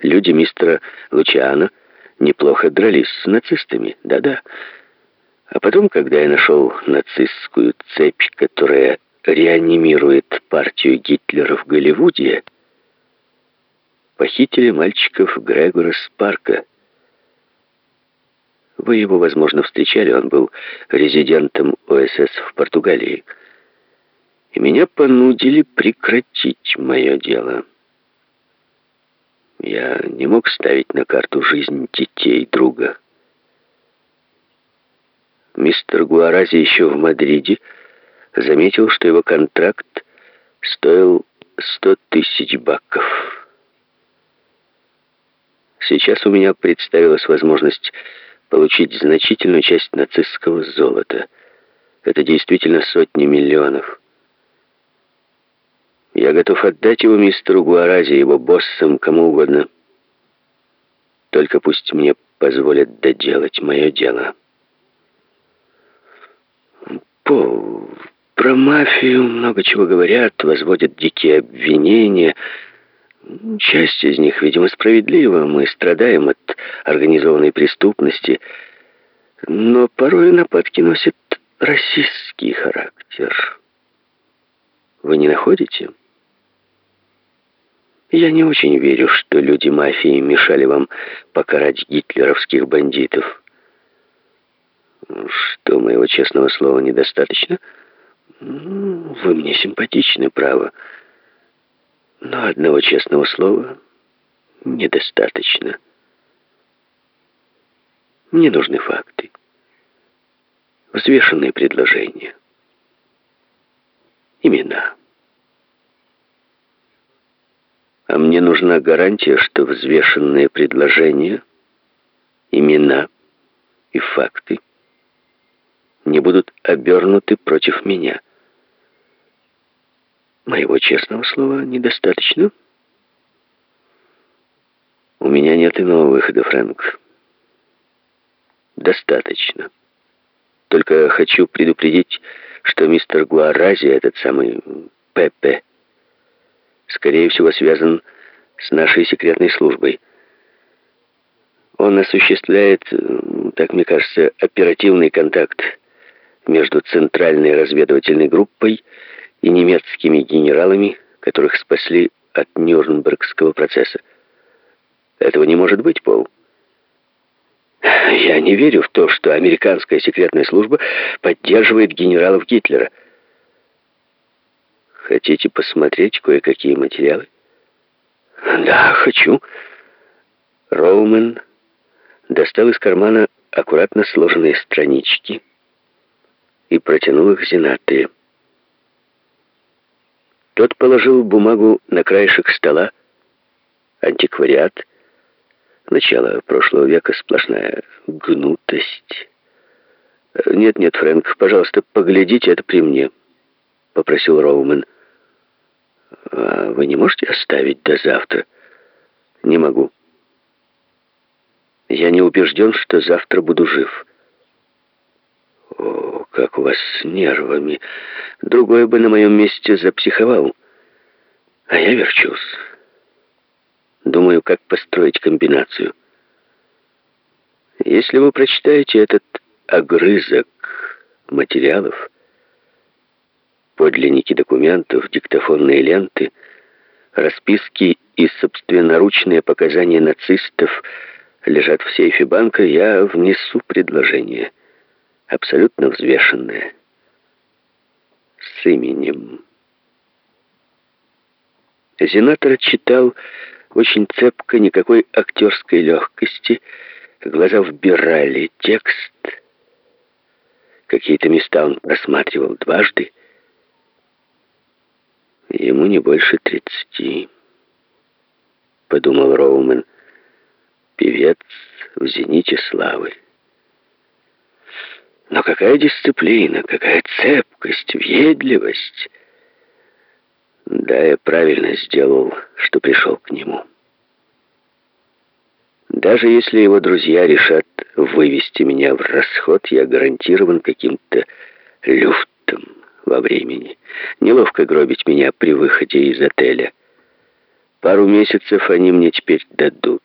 Люди мистера Лучиана неплохо дрались с нацистами, да-да. А потом, когда я нашел нацистскую цепь, которая реанимирует партию Гитлера в Голливуде, похитили мальчиков Грегора Спарка. Вы его, возможно, встречали, он был резидентом ОСС в Португалии. И меня понудили прекратить мое дело. Я не мог ставить на карту жизнь детей друга. Мистер Гуарази еще в Мадриде заметил, что его контракт стоил сто тысяч баков. Сейчас у меня представилась возможность получить значительную часть нацистского золота. Это действительно сотни миллионов. Я готов отдать его мистеру Гуарази, его боссам, кому угодно. Только пусть мне позволят доделать мое дело. Пол, про мафию много чего говорят, возводят дикие обвинения. Часть из них, видимо, справедлива. Мы страдаем от организованной преступности. Но порой нападки носят расистский характер. Вы не находите? Я не очень верю, что люди мафии мешали вам покарать гитлеровских бандитов. Что, моего честного слова недостаточно? Вы мне симпатичны, право. Но одного честного слова недостаточно. Мне нужны факты. Взвешенные предложения. Имена. Мне нужна гарантия, что взвешенные предложения, имена и факты не будут обернуты против меня. Моего честного слова недостаточно? У меня нет иного выхода, Фрэнк. Достаточно. Только хочу предупредить, что мистер Гуарази, этот самый Пепе, скорее всего, связан с нашей секретной службой. Он осуществляет, так мне кажется, оперативный контакт между Центральной разведывательной группой и немецкими генералами, которых спасли от Нюрнбергского процесса. Этого не может быть, Пол. Я не верю в то, что американская секретная служба поддерживает генералов Гитлера. Хотите посмотреть кое-какие материалы? Да, хочу. Роумен достал из кармана аккуратно сложенные странички и протянул их Зинатые. Тот положил бумагу на краешек стола. Антиквариат. Начало прошлого века сплошная гнутость. «Нет-нет, Фрэнк, пожалуйста, поглядите это при мне», — попросил Роумен. А вы не можете оставить до завтра? Не могу. Я не убежден, что завтра буду жив. О, как у вас с нервами. Другой бы на моем месте запсиховал. А я верчусь. Думаю, как построить комбинацию. Если вы прочитаете этот огрызок материалов, подлинники документов, диктофонные ленты, расписки и собственноручные показания нацистов лежат в сейфе банка, я внесу предложение. Абсолютно взвешенное. С именем. Зенатор читал очень цепко, никакой актерской легкости. Глаза вбирали текст. Какие-то места он просматривал дважды. Ему не больше тридцати, подумал Роумен. Певец в зените славы. Но какая дисциплина, какая цепкость, въедливость. Да, я правильно сделал, что пришел к нему. Даже если его друзья решат вывести меня в расход, я гарантирован каким-то люфтом во времени. Неловко гробить меня при выходе из отеля. Пару месяцев они мне теперь дадут.